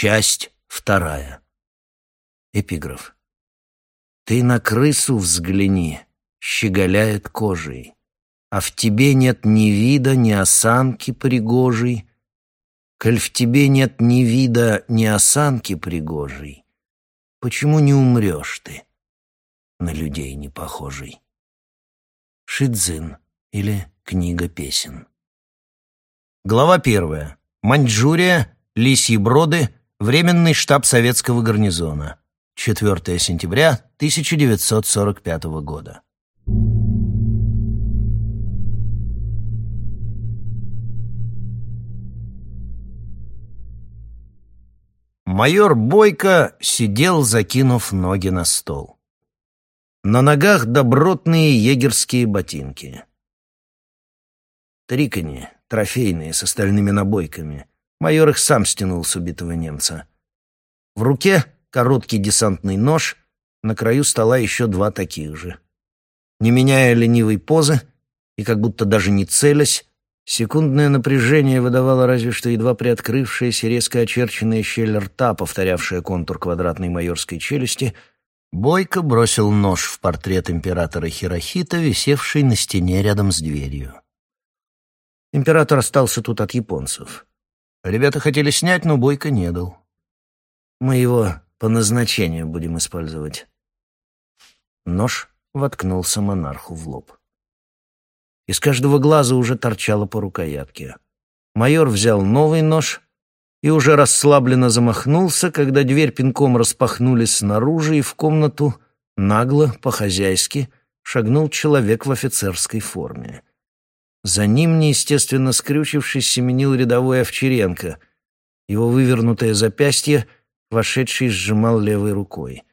Часть вторая. Эпиграф. Ты на крысу взгляни, щеголяет кожей, А в тебе нет ни вида, ни осанки пригожей. Коль в тебе нет ни вида, ни осанки пригожей, Почему не умрешь ты, на людей не похожий? Шидзин или Книга песен. Глава первая. Маньчжурия, Лисьи Броды, Временный штаб советского гарнизона. 4 сентября 1945 года. Майор Бойко сидел, закинув ноги на стол. На ногах добротные егерские ботинки. Трикони, трофейные, с остальными набойками. Майор их сам стянул с убитого немца. В руке короткий десантный нож, на краю стола еще два таких же. Не меняя ленивой позы и как будто даже не целясь, секундное напряжение выдавало разве что едва приоткрывшаяся резко очерченная щель рта, повторявшая контур квадратной майорской челюсти, Бойко бросил нож в портрет императора Хирохита, висевший на стене рядом с дверью. Император остался тут от японцев. Ребята хотели снять, но Бойко не дал. Мы его по назначению будем использовать. Нож воткнулся монарху в лоб. Из каждого глаза уже торчало по рукоятке. Майор взял новый нож и уже расслабленно замахнулся, когда дверь пинком распахнули снаружи, и в комнату нагло, по-хозяйски, шагнул человек в офицерской форме. За ним, неестественно скрючившись, семенил рядовой Овчаренко. Его вывернутое запястье — Вошедший сжимал левой рукой.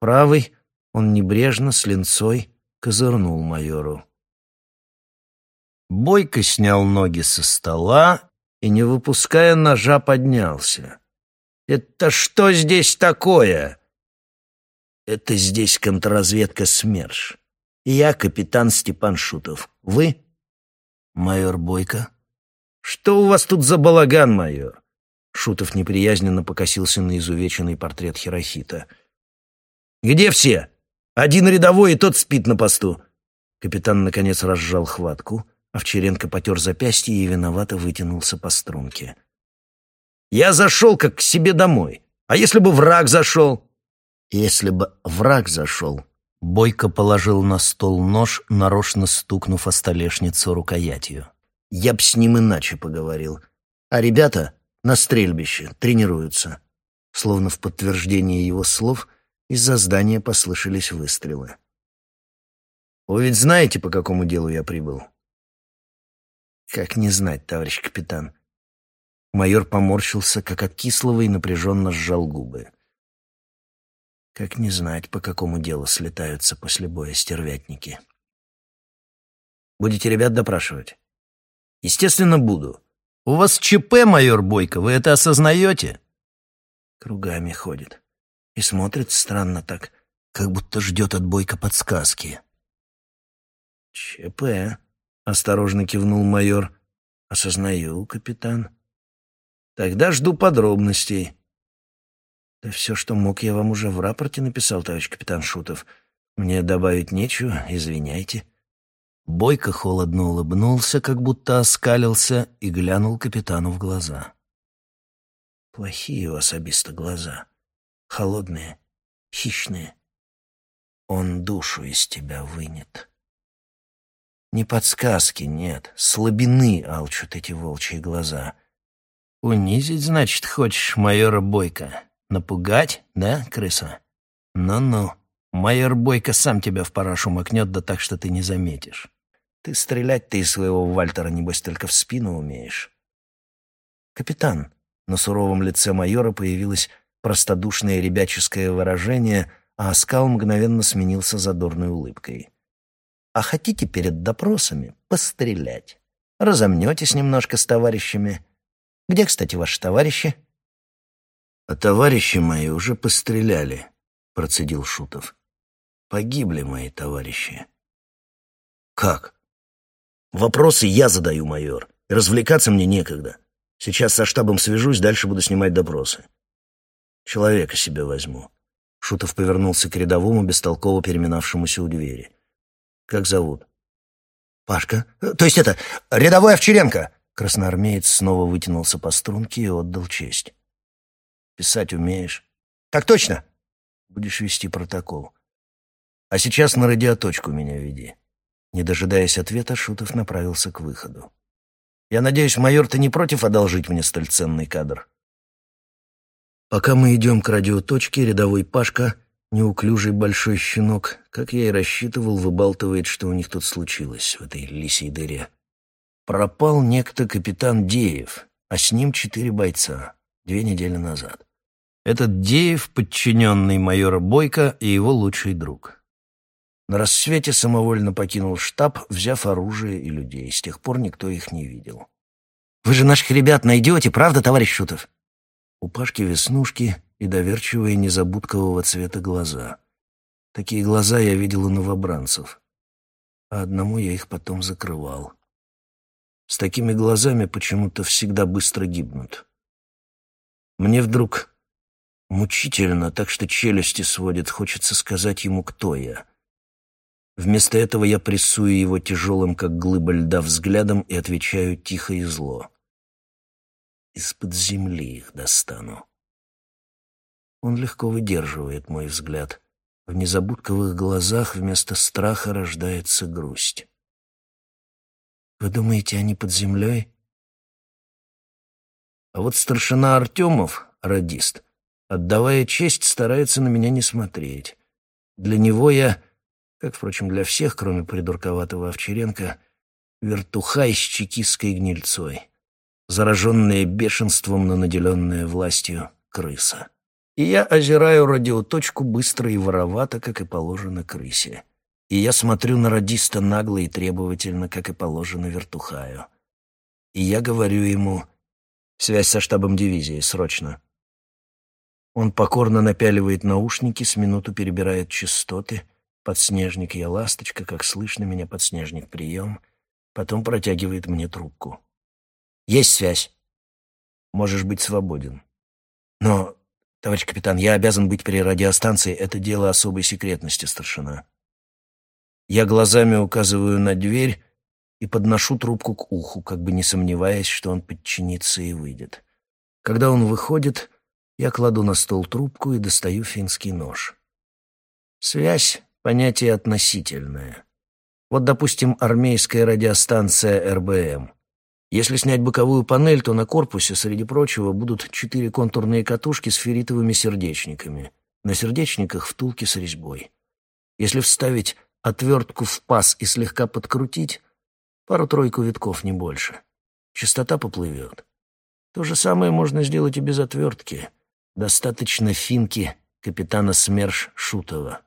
Правой он небрежно, с линцой, козырнул майору. Бойко снял ноги со стола и, не выпуская ножа, поднялся. «Это что здесь такое?» «Это здесь контрразведка СМЕРШ. Я капитан Степан Шутов. Вы?» «Майор Бойко». «Что у вас тут за балаган, майор? Шутов неприязненно покосился на изувеченный портрет Хирохита. «Где все? Один рядовой, и тот спит на посту». Капитан, наконец, разжал хватку. Овчаренко потер запястье и виновато вытянулся по струнке. «Я зашел как к себе домой. А если бы враг зашел?» «Если бы враг зашел...» Бойко положил на стол нож, нарочно стукнув о столешницу рукоятью. «Я б с ним иначе поговорил. А ребята на стрельбище, тренируются». Словно в подтверждение его слов из-за здания послышались выстрелы. «Вы ведь знаете, по какому делу я прибыл?» «Как не знать, товарищ капитан?» Майор поморщился, как от кислого, и напряженно сжал губы. «Как не знать, по какому делу слетаются после боя стервятники?» «Будете ребят допрашивать?» «Естественно, буду. У вас ЧП, майор Бойко, вы это осознаете?» Кругами ходит. И смотрит странно так, как будто ждет от Бойко подсказки. «ЧП», — осторожно кивнул майор. «Осознаю, капитан. Тогда жду подробностей». «Да все, что мог, я вам уже в рапорте написал, товарищ капитан Шутов. Мне добавить нечего, извиняйте». Бойко холодно улыбнулся, как будто оскалился, и глянул капитану в глаза. Плохие у особисто глаза. Холодные, хищные. Он душу из тебя вынет. Ни подсказки нет, слабины алчут эти волчьи глаза. Унизить, значит, хочешь майора Бойко? Напугать, да, крыса? Ну-ну, майор Бойко сам тебя в парашу макнет, да так, что ты не заметишь. Ты стрелять ты из своего Вальтера, небось, только в спину умеешь. Капитан, на суровом лице майора появилось простодушное ребяческое выражение, а оскал мгновенно сменился задорной улыбкой. А хотите перед допросами пострелять? Разомнетесь немножко с товарищами. Где, кстати, ваши товарищи? А товарищи мои уже постреляли, процедил Шутов. Погибли мои товарищи. Как? Вопросы я задаю, майор. Развлекаться мне некогда. Сейчас со штабом свяжусь, дальше буду снимать допросы. Человека себе возьму. Шутов повернулся к рядовому, бестолково переминавшемуся у двери. «Как зовут?» «Пашка. То есть это, рядовой Овчаренко!» Красноармеец снова вытянулся по струнке и отдал честь. «Писать умеешь?» «Так точно!» «Будешь вести протокол. А сейчас на радиоточку меня веди». Не дожидаясь ответа, Шутов направился к выходу. «Я надеюсь, майор, ты не против одолжить мне столь ценный кадр?» Пока мы идем к радиоточке, рядовой Пашка, неуклюжий большой щенок, как я и рассчитывал, выбалтывает, что у них тут случилось в этой лисьей дыре. Пропал некто капитан Деев, а с ним четыре бойца, две недели назад. Этот Деев, подчиненный майора Бойко и его лучший друг. На рассвете самовольно покинул штаб, взяв оружие и людей. С тех пор никто их не видел. «Вы же наших ребят найдете, правда, товарищ Шутов?» У Пашки веснушки и доверчивые незабудкового цвета глаза. Такие глаза я видел у новобранцев, а одному я их потом закрывал. С такими глазами почему-то всегда быстро гибнут. Мне вдруг мучительно, так что челюсти сводит, хочется сказать ему, кто я. Вместо этого я прессую его тяжелым, как глыба льда, взглядом и отвечаю тихо и зло. Из-под земли их достану. Он легко выдерживает мой взгляд. В незабудковых глазах вместо страха рождается грусть. Вы думаете, они под землей? А вот старшина Артемов, радист, отдавая честь, старается на меня не смотреть. Для него я, как, впрочем, для всех, кроме придурковатого Овчаренко, вертуха с чекистской гнильцой зараженная бешенством, но наделенная властью крыса. И я озираю радиоточку быстро и воровато, как и положено крысе. И я смотрю на радиста нагло и требовательно, как и положено вертухаю. И я говорю ему «Связь со штабом дивизии, срочно». Он покорно напяливает наушники, с минуту перебирает частоты. Подснежник я ласточка, как слышно меня, подснежник прием. Потом протягивает мне трубку. Есть связь. Можешь быть свободен. Но, товарищ капитан, я обязан быть при радиостанции. Это дело особой секретности, старшина. Я глазами указываю на дверь и подношу трубку к уху, как бы не сомневаясь, что он подчинится и выйдет. Когда он выходит, я кладу на стол трубку и достаю финский нож. Связь — понятие относительное. Вот, допустим, армейская радиостанция РБМ. Если снять боковую панель, то на корпусе, среди прочего, будут четыре контурные катушки с ферритовыми сердечниками. На сердечниках втулки с резьбой. Если вставить отвертку в паз и слегка подкрутить, пару-тройку витков, не больше. Частота поплывет. То же самое можно сделать и без отвертки. Достаточно финки капитана СМЕРШ Шутова.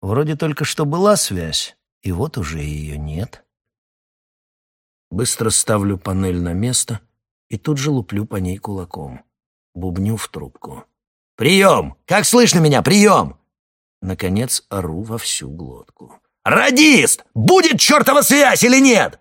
Вроде только что была связь, и вот уже ее нет. Быстро ставлю панель на место и тут же луплю по ней кулаком. Бубню в трубку. «Прием! Как слышно меня? Прием!» Наконец ору во всю глотку. «Радист! Будет чертова связь или нет?»